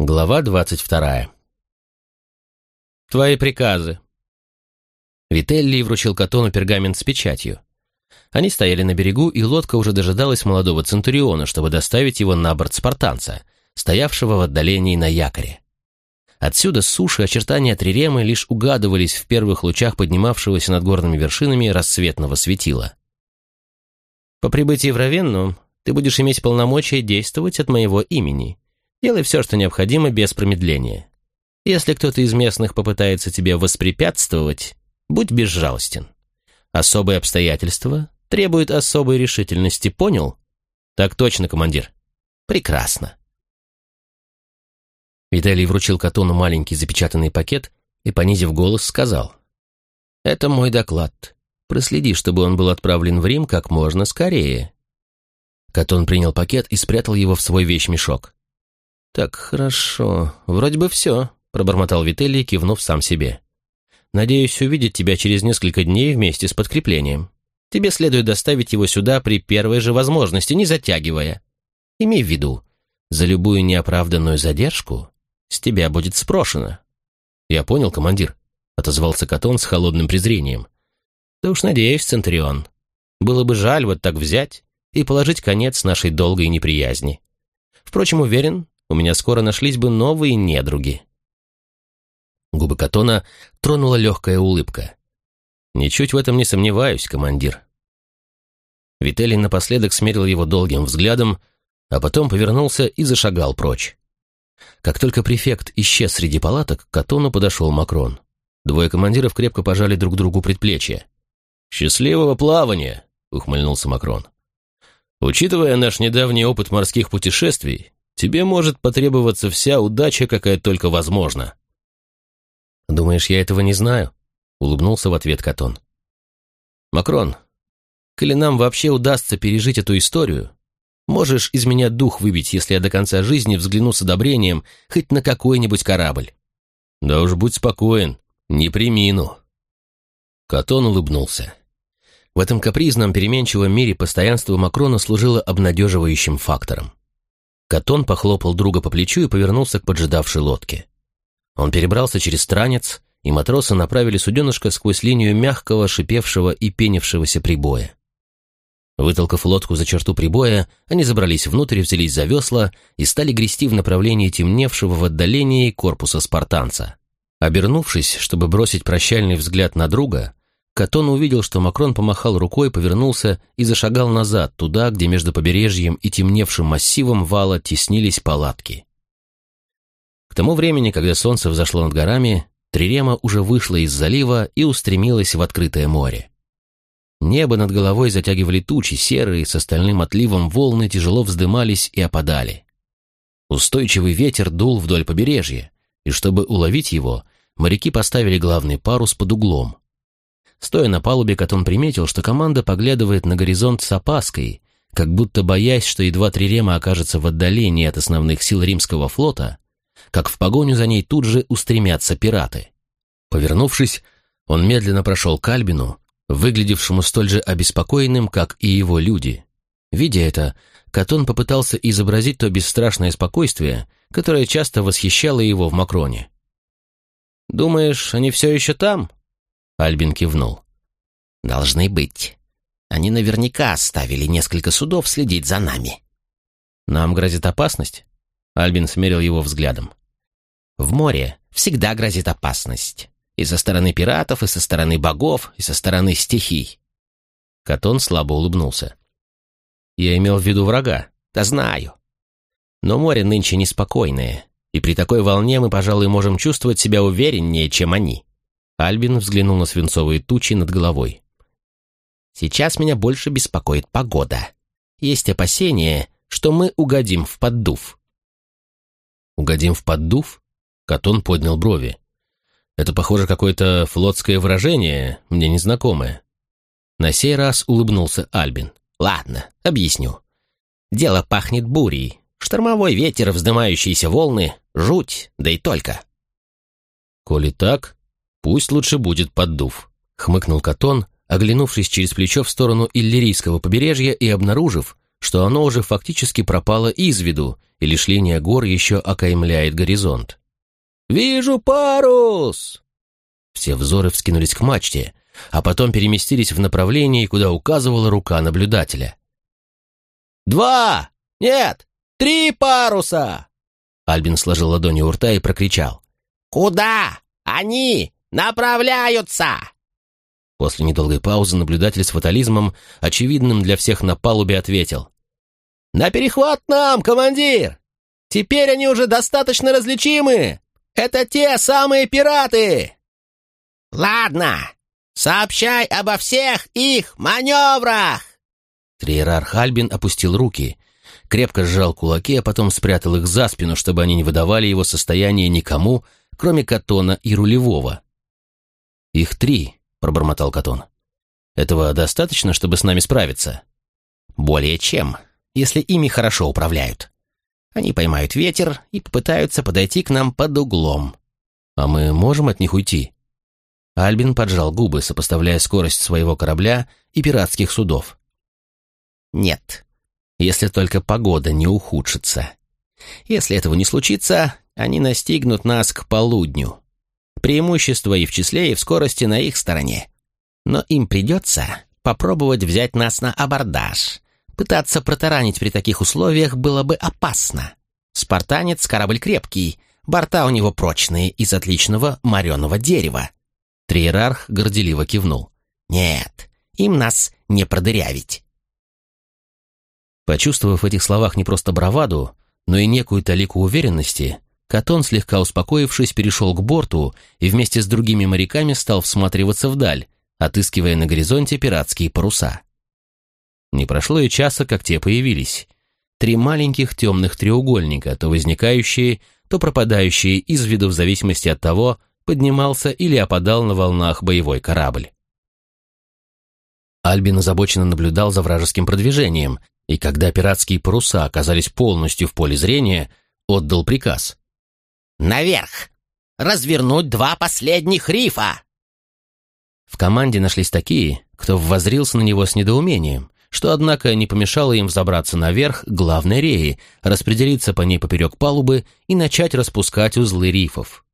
Глава двадцать вторая. «Твои приказы». Вителли вручил Катону пергамент с печатью. Они стояли на берегу, и лодка уже дожидалась молодого Центуриона, чтобы доставить его на борт спартанца, стоявшего в отдалении на якоре. Отсюда с суши очертания Триремы лишь угадывались в первых лучах поднимавшегося над горными вершинами рассветного светила. «По прибытии в Равенну ты будешь иметь полномочия действовать от моего имени», Делай все, что необходимо, без промедления. Если кто-то из местных попытается тебе воспрепятствовать, будь безжалостен. Особые обстоятельства требуют особой решительности, понял? Так точно, командир. Прекрасно. Виталий вручил Катону маленький запечатанный пакет и, понизив голос, сказал. «Это мой доклад. Проследи, чтобы он был отправлен в Рим как можно скорее». Катон принял пакет и спрятал его в свой вещмешок. «Так, хорошо. Вроде бы все», — пробормотал Вителий, кивнув сам себе. «Надеюсь увидеть тебя через несколько дней вместе с подкреплением. Тебе следует доставить его сюда при первой же возможности, не затягивая. Имей в виду, за любую неоправданную задержку с тебя будет спрошено». «Я понял, командир», — отозвался Катон с холодным презрением. «Да уж надеюсь, Центурион. Было бы жаль вот так взять и положить конец нашей долгой неприязни. Впрочем, уверен, у меня скоро нашлись бы новые недруги. Губы Катона тронула легкая улыбка. «Ничуть в этом не сомневаюсь, командир». Вителий напоследок смерил его долгим взглядом, а потом повернулся и зашагал прочь. Как только префект исчез среди палаток, к Катону подошел Макрон. Двое командиров крепко пожали друг другу предплечья. «Счастливого плавания!» — ухмыльнулся Макрон. «Учитывая наш недавний опыт морских путешествий, тебе может потребоваться вся удача, какая только возможна». «Думаешь, я этого не знаю?» — улыбнулся в ответ Катон. «Макрон, коли нам вообще удастся пережить эту историю, можешь из меня дух выбить, если я до конца жизни взгляну с одобрением хоть на какой-нибудь корабль». «Да уж будь спокоен, не примину». Катон улыбнулся. В этом капризном, переменчивом мире постоянство Макрона служило обнадеживающим фактором. Катон похлопал друга по плечу и повернулся к поджидавшей лодке. Он перебрался через странец, и матросы направили суденышко сквозь линию мягкого, шипевшего и пенившегося прибоя. Вытолкав лодку за черту прибоя, они забрались внутрь, взялись за весла и стали грести в направлении темневшего в отдалении корпуса спартанца. Обернувшись, чтобы бросить прощальный взгляд на друга, Катон увидел, что Макрон помахал рукой, повернулся и зашагал назад, туда, где между побережьем и темневшим массивом вала теснились палатки. К тому времени, когда солнце взошло над горами, Трирема уже вышла из залива и устремилась в открытое море. Небо над головой затягивали тучи, серые, с остальным отливом волны тяжело вздымались и опадали. Устойчивый ветер дул вдоль побережья, и чтобы уловить его, моряки поставили главный парус под углом, Стоя на палубе, Катон приметил, что команда поглядывает на горизонт с опаской, как будто боясь, что едва Трирема окажется в отдалении от основных сил римского флота, как в погоню за ней тут же устремятся пираты. Повернувшись, он медленно прошел к Альбину, выглядевшему столь же обеспокоенным, как и его люди. Видя это, Катон попытался изобразить то бесстрашное спокойствие, которое часто восхищало его в Макроне. «Думаешь, они все еще там?» Альбин кивнул. «Должны быть. Они наверняка оставили несколько судов следить за нами». «Нам грозит опасность?» Альбин смерил его взглядом. «В море всегда грозит опасность. И со стороны пиратов, и со стороны богов, и со стороны стихий». Катон слабо улыбнулся. «Я имел в виду врага. Да знаю. Но море нынче неспокойное, и при такой волне мы, пожалуй, можем чувствовать себя увереннее, чем они. Альбин взглянул на свинцовые тучи над головой. «Сейчас меня больше беспокоит погода. Есть опасение, что мы угодим в поддув». «Угодим в поддув?» Катон поднял брови. «Это, похоже, какое-то флотское выражение, мне незнакомое». На сей раз улыбнулся Альбин. «Ладно, объясню. Дело пахнет бурей. Штормовой ветер, вздымающиеся волны, жуть, да и только». «Коли так, «Пусть лучше будет поддув», — хмыкнул Катон, оглянувшись через плечо в сторону Иллирийского побережья и обнаружив, что оно уже фактически пропало из виду, и лишь линия гор еще окаймляет горизонт. «Вижу парус!» Все взоры вскинулись к мачте, а потом переместились в направлении, куда указывала рука наблюдателя. «Два! Нет! Три паруса!» Альбин сложил ладони у рта и прокричал. «Куда? Они направляются!» После недолгой паузы наблюдатель с фатализмом, очевидным для всех на палубе, ответил. «На перехват нам, командир! Теперь они уже достаточно различимы! Это те самые пираты!» «Ладно, сообщай обо всех их маневрах!» Триерарх Альбин опустил руки, крепко сжал кулаки, а потом спрятал их за спину, чтобы они не выдавали его состояние никому, кроме Катона и Рулевого. «Их три», — пробормотал Катон. «Этого достаточно, чтобы с нами справиться?» «Более чем, если ими хорошо управляют. Они поймают ветер и попытаются подойти к нам под углом». «А мы можем от них уйти?» Альбин поджал губы, сопоставляя скорость своего корабля и пиратских судов. «Нет, если только погода не ухудшится. Если этого не случится, они настигнут нас к полудню. Преимущество и в числе, и в скорости на их стороне. Но им придется попробовать взять нас на абордаж. Пытаться протаранить при таких условиях было бы опасно. Спартанец — корабль крепкий, борта у него прочные, из отличного мореного дерева. Триерарх горделиво кивнул. «Нет, им нас не продырявить». Почувствовав в этих словах не просто браваду, но и некую талику уверенности, Катон, слегка успокоившись, перешел к борту и вместе с другими моряками стал всматриваться вдаль, отыскивая на горизонте пиратские паруса. Не прошло и часа, как те появились. Три маленьких темных треугольника, то возникающие, то пропадающие из виду в зависимости от того, поднимался или опадал на волнах боевой корабль. Альбин озабоченно наблюдал за вражеским продвижением, и когда пиратские паруса оказались полностью в поле зрения, отдал приказ. «Наверх! Развернуть два последних рифа!» В команде нашлись такие, кто воззрился на него с недоумением, что, однако, не помешало им взобраться наверх главной реи, распределиться по ней поперек палубы и начать распускать узлы рифов.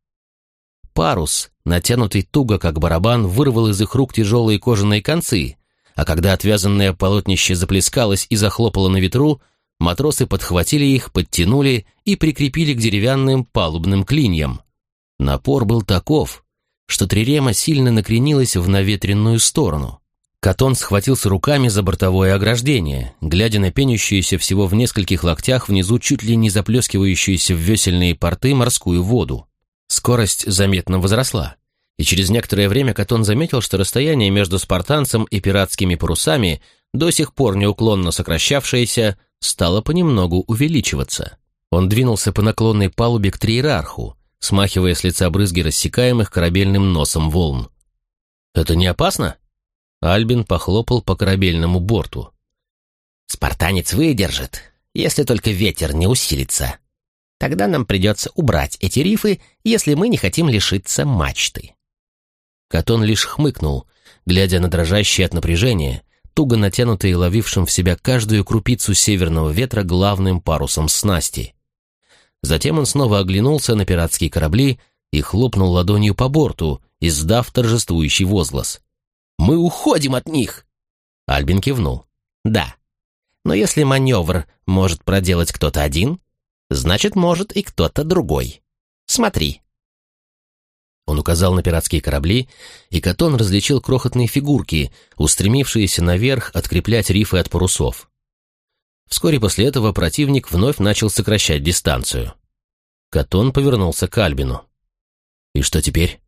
Парус, натянутый туго, как барабан, вырвал из их рук тяжелые кожаные концы, а когда отвязанное полотнище заплескалось и захлопало на ветру, матросы подхватили их, подтянули и прикрепили к деревянным палубным клиньям. Напор был таков, что трирема сильно накренилась в наветренную сторону. Катон схватился руками за бортовое ограждение, глядя на пенящуюся всего в нескольких локтях внизу чуть ли не заплескивающуюся в весельные порты морскую воду. Скорость заметно возросла и через некоторое время Катон заметил, что расстояние между спартанцем и пиратскими парусами, до сих пор неуклонно сокращавшееся, стало понемногу увеличиваться. Он двинулся по наклонной палубе к триерарху, смахивая с лица брызги рассекаемых корабельным носом волн. «Это не опасно?» Альбин похлопал по корабельному борту. «Спартанец выдержит, если только ветер не усилится. Тогда нам придется убрать эти рифы, если мы не хотим лишиться мачты». Катон лишь хмыкнул, глядя на дрожащие от напряжения, туго натянутые ловившим в себя каждую крупицу северного ветра главным парусом снасти. Затем он снова оглянулся на пиратские корабли и хлопнул ладонью по борту, издав торжествующий возглас. «Мы уходим от них!» Альбин кивнул. «Да. Но если маневр может проделать кто-то один, значит, может и кто-то другой. Смотри, указал на пиратские корабли, и Катон различил крохотные фигурки, устремившиеся наверх откреплять рифы от парусов. Вскоре после этого противник вновь начал сокращать дистанцию. Катон повернулся к Альбину. «И что теперь?»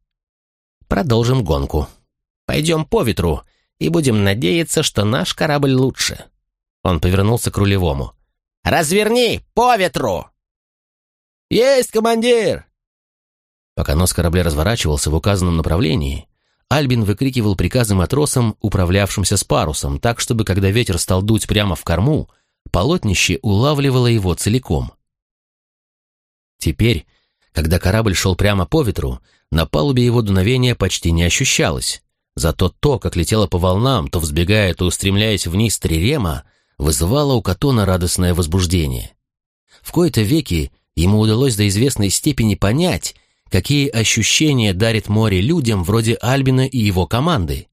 «Продолжим гонку. Пойдем по ветру и будем надеяться, что наш корабль лучше». Он повернулся к рулевому. «Разверни по ветру!» «Есть, командир!» Пока нос корабля разворачивался в указанном направлении, Альбин выкрикивал приказы матросам, управлявшимся с парусом, так, чтобы, когда ветер стал дуть прямо в корму, полотнище улавливало его целиком. Теперь, когда корабль шел прямо по ветру, на палубе его дуновения почти не ощущалось. Зато то, как летело по волнам, то взбегая, то устремляясь вниз трирема, вызывало у Катона радостное возбуждение. В кои-то веки ему удалось до известной степени понять, какие ощущения дарит море людям вроде Альбина и его команды.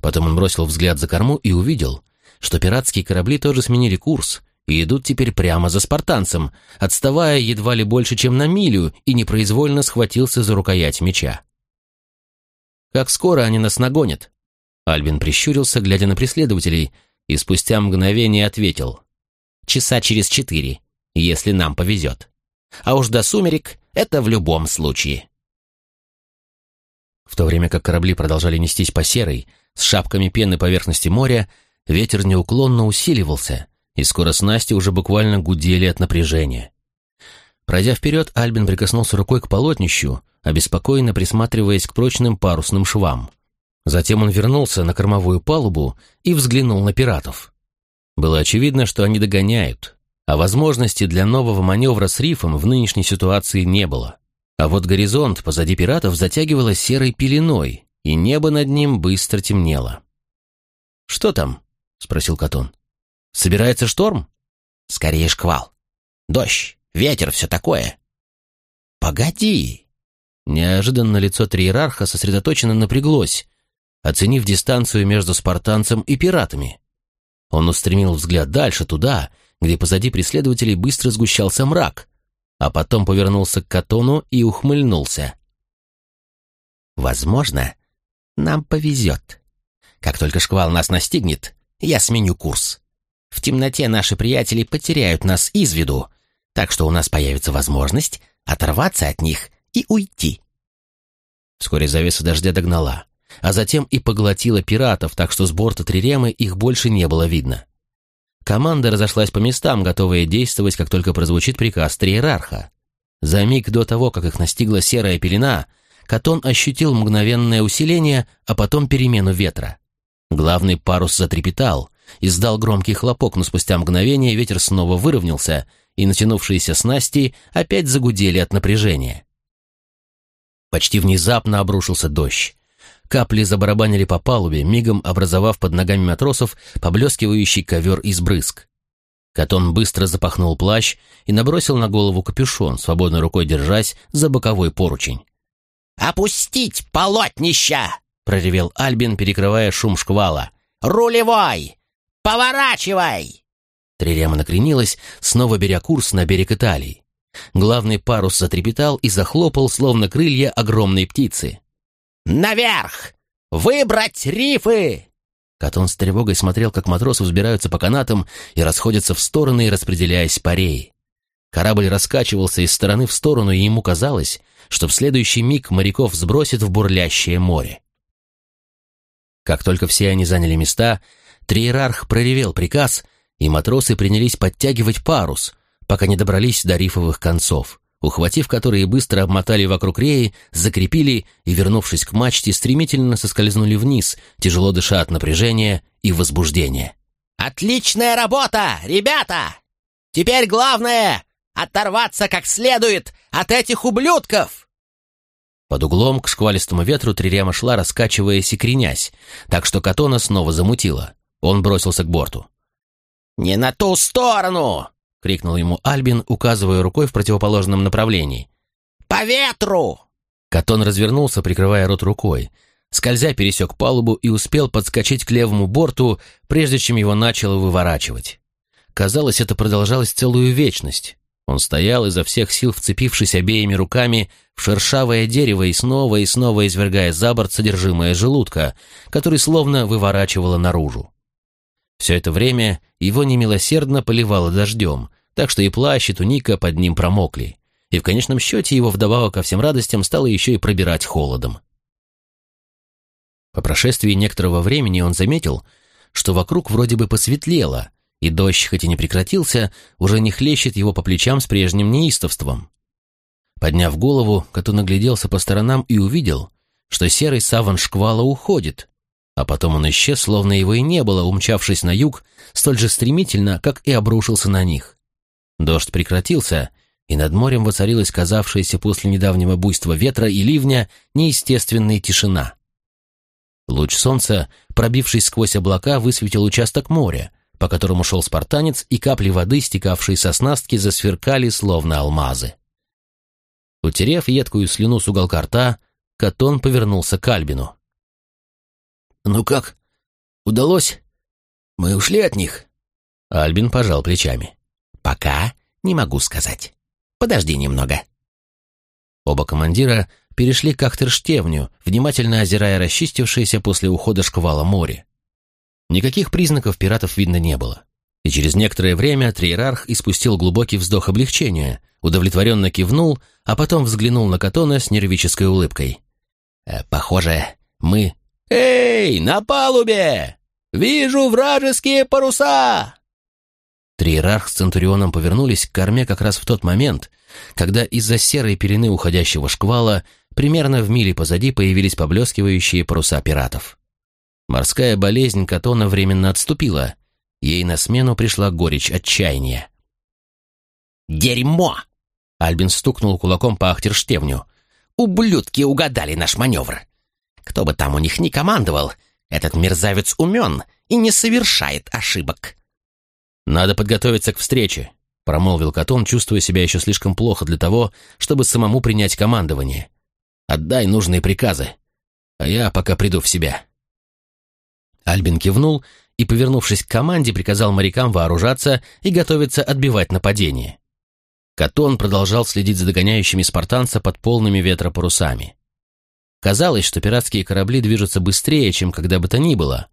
Потом он бросил взгляд за корму и увидел, что пиратские корабли тоже сменили курс и идут теперь прямо за спартанцем, отставая едва ли больше, чем на милю, и непроизвольно схватился за рукоять меча. «Как скоро они нас нагонят?» Альбин прищурился, глядя на преследователей, и спустя мгновение ответил. «Часа через четыре, если нам повезет. А уж до сумерек это в любом случае». В то время как корабли продолжали нестись по серой, с шапками пены поверхности моря, ветер неуклонно усиливался, и скоро снасти уже буквально гудели от напряжения. Пройдя вперед, Альбин прикоснулся рукой к полотнищу, обеспокоенно присматриваясь к прочным парусным швам. Затем он вернулся на кормовую палубу и взглянул на пиратов. Было очевидно, что они догоняют, а возможности для нового маневра с рифом в нынешней ситуации не было. А вот горизонт позади пиратов затягивало серой пеленой, и небо над ним быстро темнело. «Что там?» — спросил Катон. «Собирается шторм?» «Скорее шквал. Дождь, ветер, все такое». «Погоди!» Неожиданно лицо триерарха сосредоточенно напряглось, оценив дистанцию между спартанцем и пиратами. Он устремил взгляд дальше, туда, где позади преследователей быстро сгущался мрак, а потом повернулся к Катону и ухмыльнулся. «Возможно, нам повезет. Как только шквал нас настигнет, я сменю курс. В темноте наши приятели потеряют нас из виду, так что у нас появится возможность оторваться от них и уйти. Вскоре завеса дождя догнала, а затем и поглотила пиратов, так что с борта Триремы их больше не было видно. Команда разошлась по местам, готовая действовать, как только прозвучит приказ Триерарха. За миг до того, как их настигла серая пелена, Катон ощутил мгновенное усиление, а потом перемену ветра. Главный парус затрепетал, издал громкий хлопок, но спустя мгновение ветер снова выровнялся, и натянувшиеся снасти опять загудели от напряжения. Почти внезапно обрушился дождь. Капли забарабанили по палубе, мигом образовав под ногами матросов поблескивающий ковер из брызг. Катон быстро запахнул плащ и набросил на голову капюшон, свободной рукой держась за боковой поручень. «Опустить полотнища!» — проревел Альбин, перекрывая шум шквала. «Рулевой! Поворачивай!» Трирема накренилась, снова беря курс на берег Италии. Главный парус затрепетал и захлопал, словно крылья огромной птицы. «Наверх! Выбрать рифы!» Катон с тревогой смотрел, как матросы взбираются по канатам и расходятся в стороны, распределяясь по рее. Корабль раскачивался из стороны в сторону, и ему казалось, что в следующий миг моряков сбросит в бурлящее море. Как только все они заняли места, триерарх проревел приказ, и матросы принялись подтягивать парус, пока не добрались до рифовых концов, ухватив которые быстро обмотали вокруг реи, закрепили и, вернувшись к мачте, стремительно соскользнули вниз, тяжело дыша от напряжения и возбуждения. «Отличная работа, ребята! Теперь главное оторваться как следует от этих ублюдков!» Под углом к шквалистому ветру Трирема шла, раскачиваясь и кренясь, так что Катона снова замутила. Он бросился к борту. «Не на ту сторону!» — крикнул ему Альбин, указывая рукой в противоположном направлении. «По ветру!» Катон развернулся, прикрывая рот рукой. Скользя пересек палубу и успел подскочить к левому борту, прежде чем его начало выворачивать. Казалось, это продолжалось целую вечность. Он стоял изо всех сил, вцепившись обеими руками в шершавое дерево и снова и снова извергая за борт содержимое желудка, который словно выворачивало наружу. Все это время его немилосердно поливало дождем, так что и плащ, и туника под ним промокли, и в конечном счете его вдобавок ко всем радостям стало еще и пробирать холодом. По прошествии некоторого времени он заметил, что вокруг вроде бы посветлело, и дождь, хоть и не прекратился, уже не хлещет его по плечам с прежним неистовством. Подняв голову, Кату нагляделся по сторонам и увидел, что серый саван шквала уходит, а потом он исчез, словно его и не было, умчавшись на юг, столь же стремительно, как и обрушился на них. Дождь прекратился, и над морем воцарилась казавшаяся после недавнего буйства ветра и ливня неестественная тишина. Луч солнца, пробившись сквозь облака, высветил участок моря, по которому шел спартанец, и капли воды, стекавшие со снастки, засверкали, словно алмазы. Утерев едкую слюну с уголка рта, Катон повернулся к Альбину. «Ну как? Удалось? Мы ушли от них?» Альбин пожал плечами. «Пока не могу сказать. Подожди немного». Оба командира перешли к Ахтерштевню, внимательно озирая расчистившееся после ухода шквала море. Никаких признаков пиратов видно не было. И через некоторое время Триерарх испустил глубокий вздох облегчения, удовлетворенно кивнул, а потом взглянул на Катона с нервической улыбкой. «Э, «Похоже, мы...» «Эй, на палубе! Вижу вражеские паруса!» Триерарх с Центурионом повернулись к корме как раз в тот момент, когда из-за серой пелены уходящего шквала примерно в миле позади появились поблескивающие паруса пиратов. Морская болезнь Катона временно отступила. Ей на смену пришла горечь отчаяния. «Дерьмо!» Альбин стукнул кулаком по ахтерштевню. «Ублюдки угадали наш маневр! Кто бы там у них ни командовал, этот мерзавец умен и не совершает ошибок!» «Надо подготовиться к встрече», — промолвил Катон, чувствуя себя еще слишком плохо для того, чтобы самому принять командование. «Отдай нужные приказы, а я пока приду в себя». Альбин кивнул и, повернувшись к команде, приказал морякам вооружаться и готовиться отбивать нападение. Катон продолжал следить за догоняющими спартанца под полными ветра парусами. Казалось, что пиратские корабли движутся быстрее, чем когда бы то ни было.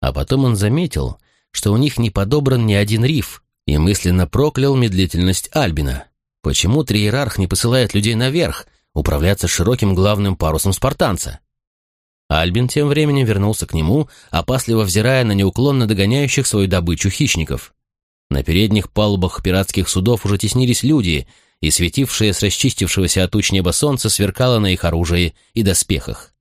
А потом он заметил, что у них не подобран ни один риф, и мысленно проклял медлительность Альбина. Почему Триерарх не посылает людей наверх, управляться широким главным парусом спартанца? Альбин тем временем вернулся к нему, опасливо взирая на неуклонно догоняющих свою добычу хищников. На передних палубах пиратских судов уже теснились люди, и светившее с расчистившегося от туч неба солнце сверкало на их оружии и доспехах.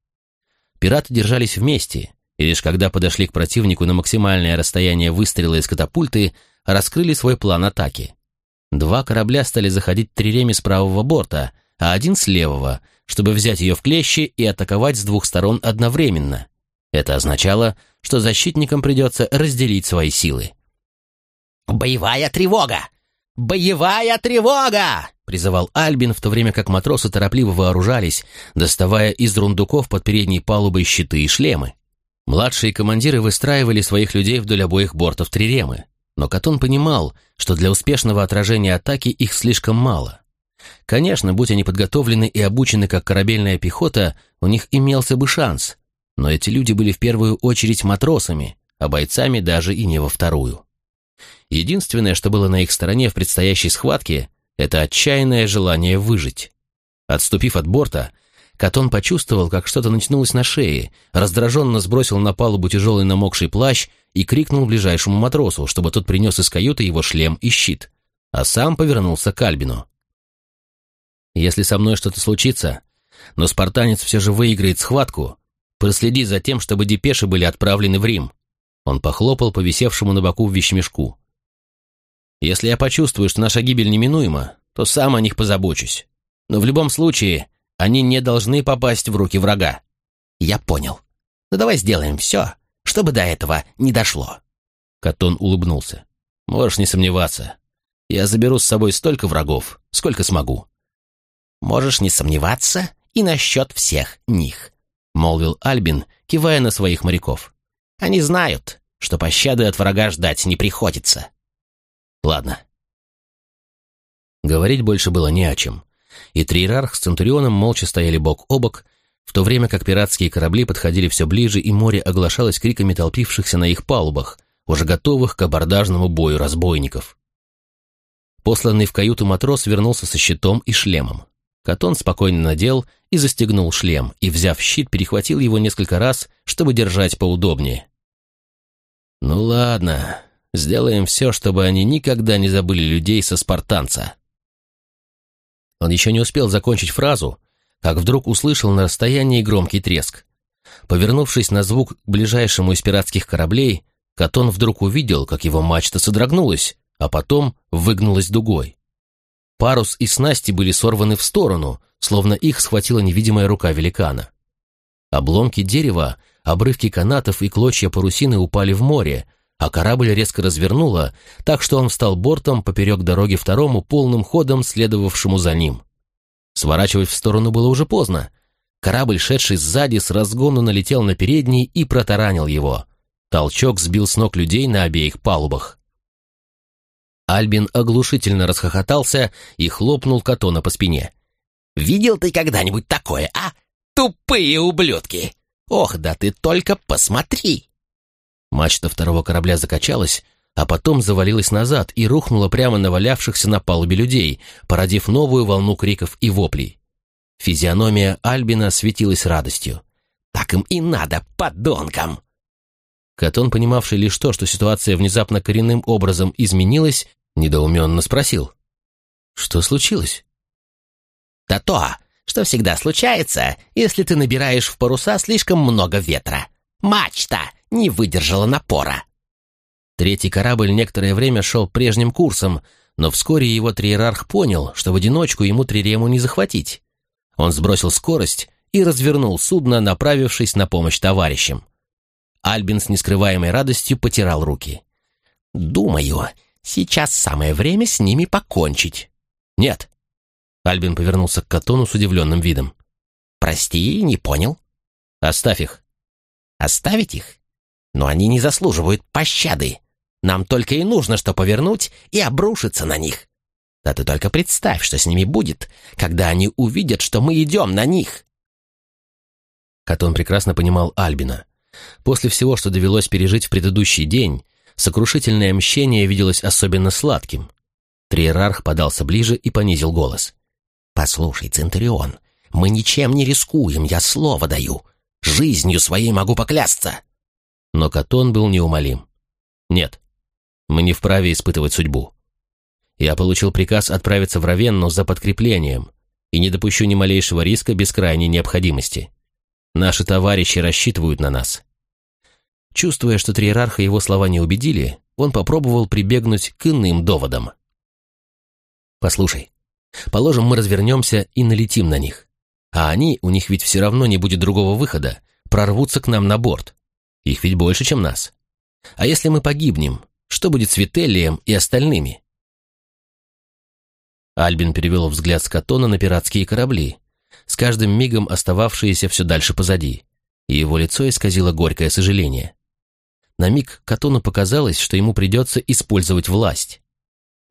Пираты держались вместе, и лишь когда подошли к противнику на максимальное расстояние выстрела из катапульты, раскрыли свой план атаки. Два корабля стали заходить триреми с правого борта, а один с левого, чтобы взять ее в клещи и атаковать с двух сторон одновременно. Это означало, что защитникам придется разделить свои силы. «Боевая тревога! Боевая тревога!» — призывал Альбин, в то время как матросы торопливо вооружались, доставая из рундуков под передней палубой щиты и шлемы. Младшие командиры выстраивали своих людей вдоль обоих бортов Триремы, но Катон понимал, что для успешного отражения атаки их слишком мало. Конечно, будь они подготовлены и обучены как корабельная пехота, у них имелся бы шанс, но эти люди были в первую очередь матросами, а бойцами даже и не во вторую. Единственное, что было на их стороне в предстоящей схватке, это отчаянное желание выжить. Отступив от борта, Катон почувствовал, как что-то натянулось на шее, раздраженно сбросил на палубу тяжелый намокший плащ и крикнул ближайшему матросу, чтобы тот принес из каюты его шлем и щит, а сам повернулся к Альбину. «Если со мной что-то случится, но спартанец все же выиграет схватку, проследи за тем, чтобы депеши были отправлены в Рим». Он похлопал по висевшему на боку вещмешку. «Если я почувствую, что наша гибель неминуема, то сам о них позабочусь. Но в любом случае они не должны попасть в руки врага. Я понял. Ну давай сделаем все, чтобы до этого не дошло. Катон улыбнулся. Можешь не сомневаться. Я заберу с собой столько врагов, сколько смогу. Можешь не сомневаться и насчет всех них, молвил Альбин, кивая на своих моряков. Они знают, что пощады от врага ждать не приходится. Ладно. Говорить больше было не о чем и Триерарх с Центурионом молча стояли бок о бок, в то время как пиратские корабли подходили все ближе, и море оглашалось криками толпившихся на их палубах, уже готовых к абордажному бою разбойников. Посланный в каюту матрос вернулся со щитом и шлемом. Катон спокойно надел и застегнул шлем, и, взяв щит, перехватил его несколько раз, чтобы держать поудобнее. «Ну ладно, сделаем все, чтобы они никогда не забыли людей со спартанца», он еще не успел закончить фразу, как вдруг услышал на расстоянии громкий треск. Повернувшись на звук к ближайшему из пиратских кораблей, Катон вдруг увидел, как его мачта содрогнулась, а потом выгнулась дугой. Парус и снасти были сорваны в сторону, словно их схватила невидимая рука великана. Обломки дерева, обрывки канатов и клочья парусины упали в море, а корабль резко развернуло, так что он встал бортом поперек дороги второму полным ходом, следовавшему за ним. Сворачивать в сторону было уже поздно. Корабль, шедший сзади, с разгону налетел на передний и протаранил его. Толчок сбил с ног людей на обеих палубах. Альбин оглушительно расхохотался и хлопнул Катона по спине. «Видел ты когда-нибудь такое, а? Тупые ублюдки! Ох, да ты только посмотри!» Мачта второго корабля закачалась, а потом завалилась назад и рухнула прямо на валявшихся на палубе людей, породив новую волну криков и воплей. Физиономия Альбина светилась радостью. «Так им и надо, подонкам!» Катон, понимавший лишь то, что ситуация внезапно коренным образом изменилась, недоуменно спросил. «Что случилось?» «Да то, что всегда случается, если ты набираешь в паруса слишком много ветра. Мачта не выдержала напора». Третий корабль некоторое время шел прежним курсом, но вскоре его триерарх понял, что в одиночку ему трирему не захватить. Он сбросил скорость и развернул судно, направившись на помощь товарищам. Альбин с нескрываемой радостью потирал руки. «Думаю, сейчас самое время с ними покончить». «Нет». Альбин повернулся к Катону с удивленным видом. «Прости, не понял». «Оставь их». «Оставить их? Но они не заслуживают пощады. Нам только и нужно, что повернуть и обрушиться на них. Да ты только представь, что с ними будет, когда они увидят, что мы идем на них». Катон прекрасно понимал Альбина. После всего, что довелось пережить в предыдущий день, сокрушительное мщение виделось особенно сладким. Триерарх подался ближе и понизил голос. «Послушай, Центурион, мы ничем не рискуем, я слово даю. Жизнью своей могу поклясться». Но Катон был неумолим. «Нет, мы не вправе испытывать судьбу. Я получил приказ отправиться в Равенну за подкреплением и не допущу ни малейшего риска без крайней необходимости. Наши товарищи рассчитывают на нас». Чувствуя, что триерарха его слова не убедили, он попробовал прибегнуть к иным доводам. «Послушай, положим, мы развернемся и налетим на них. А они, у них ведь все равно не будет другого выхода, прорвутся к нам на борт. Их ведь больше, чем нас. А если мы погибнем, что будет с Вителлием и остальными?» Альбин перевел взгляд с Катона на пиратские корабли, с каждым мигом остававшиеся все дальше позади, и его лицо исказило горькое сожаление. На миг Катону показалось, что ему придется использовать власть.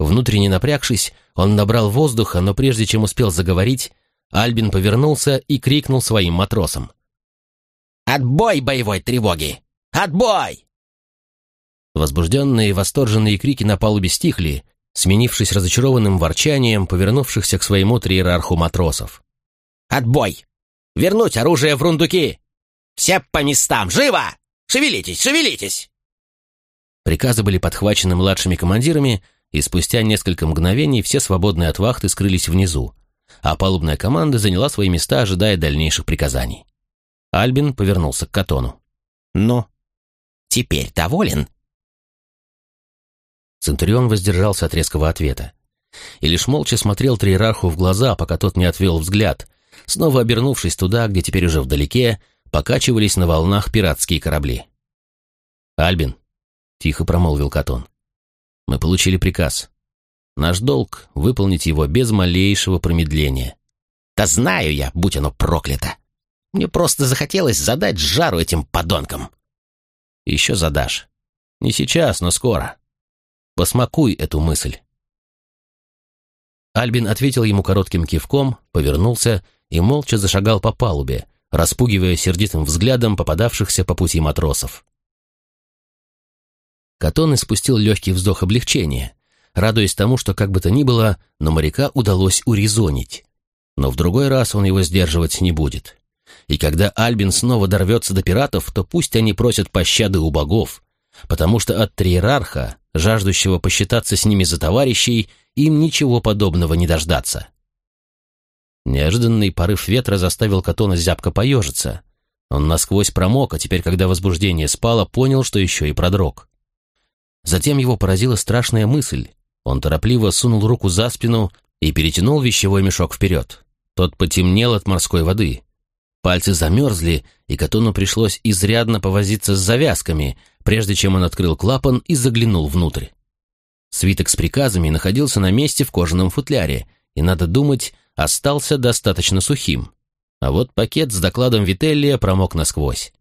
Внутренне напрягшись, он набрал воздуха, но прежде чем успел заговорить, Альбин повернулся и крикнул своим матросам. «Отбой боевой тревоги! Отбой!» Возбужденные и восторженные крики на палубе стихли, сменившись разочарованным ворчанием повернувшихся к своему триерарху матросов. «Отбой! Вернуть оружие в рундуки! Все по местам! Живо! Шевелитесь, шевелитесь!» Приказы были подхвачены младшими командирами, и спустя несколько мгновений все свободные от вахты скрылись внизу, а палубная команда заняла свои места, ожидая дальнейших приказаний. Альбин повернулся к Катону. «Ну, теперь доволен?» Центурион воздержался от резкого ответа и лишь молча смотрел Триерарху в глаза, пока тот не отвел взгляд, снова обернувшись туда, где теперь уже вдалеке покачивались на волнах пиратские корабли. «Альбин», — тихо промолвил Катон, — «мы получили приказ. Наш долг — выполнить его без малейшего промедления». «Да знаю я, будь оно проклято! Мне просто захотелось задать жару этим подонкам!» «Еще задашь. Не сейчас, но скоро. Посмакуй эту мысль». Альбин ответил ему коротким кивком, повернулся и молча зашагал по палубе, распугивая сердитым взглядом попадавшихся по пути матросов. Катон испустил легкий вздох облегчения, радуясь тому, что как бы то ни было, но моряка удалось урезонить. Но в другой раз он его сдерживать не будет. И когда Альбин снова дорвется до пиратов, то пусть они просят пощады у богов, потому что от триерарха, жаждущего посчитаться с ними за товарищей, им ничего подобного не дождаться. Неожиданный порыв ветра заставил Катона зябко поежиться. Он насквозь промок, а теперь, когда возбуждение спало, понял, что еще и продрог. Затем его поразила страшная мысль. Он торопливо сунул руку за спину и перетянул вещевой мешок вперед. Тот потемнел от морской воды. Пальцы замерзли, и Катону пришлось изрядно повозиться с завязками, прежде чем он открыл клапан и заглянул внутрь. Свиток с приказами находился на месте в кожаном футляре, и, надо думать, остался достаточно сухим. А вот пакет с докладом Вителлия промок насквозь.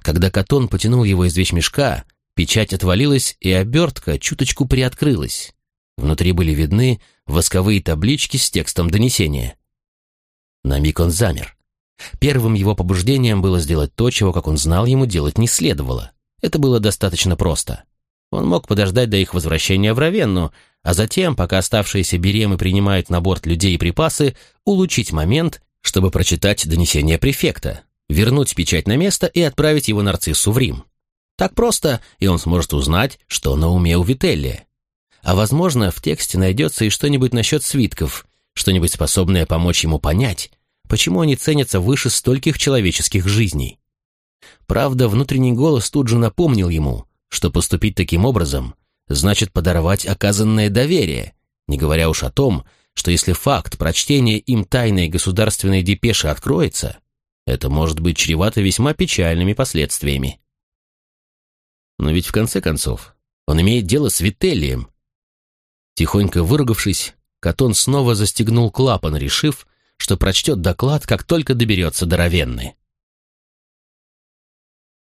Когда Катон потянул его из вещмешка, печать отвалилась, и обертка чуточку приоткрылась. Внутри были видны восковые таблички с текстом донесения. На миг он замер. Первым его побуждением было сделать то, чего, как он знал, ему делать не следовало. Это было достаточно просто. Он мог подождать до их возвращения в Равенну, а затем, пока оставшиеся беремы принимают на борт людей и припасы, улучшить момент, чтобы прочитать донесение префекта, вернуть печать на место и отправить его нарциссу в Рим. Так просто, и он сможет узнать, что на уме у Вителли. А возможно, в тексте найдется и что-нибудь насчет свитков, что-нибудь способное помочь ему понять, почему они ценятся выше стольких человеческих жизней. Правда, внутренний голос тут же напомнил ему, что поступить таким образом значит подорвать оказанное доверие, не говоря уж о том, что если факт прочтения им тайной государственной депеши откроется, это может быть чревато весьма печальными последствиями. Но ведь в конце концов он имеет дело с Вителлием. Тихонько выругавшись, Катон снова застегнул клапан, решив, что прочтет доклад, как только доберется до Равенны.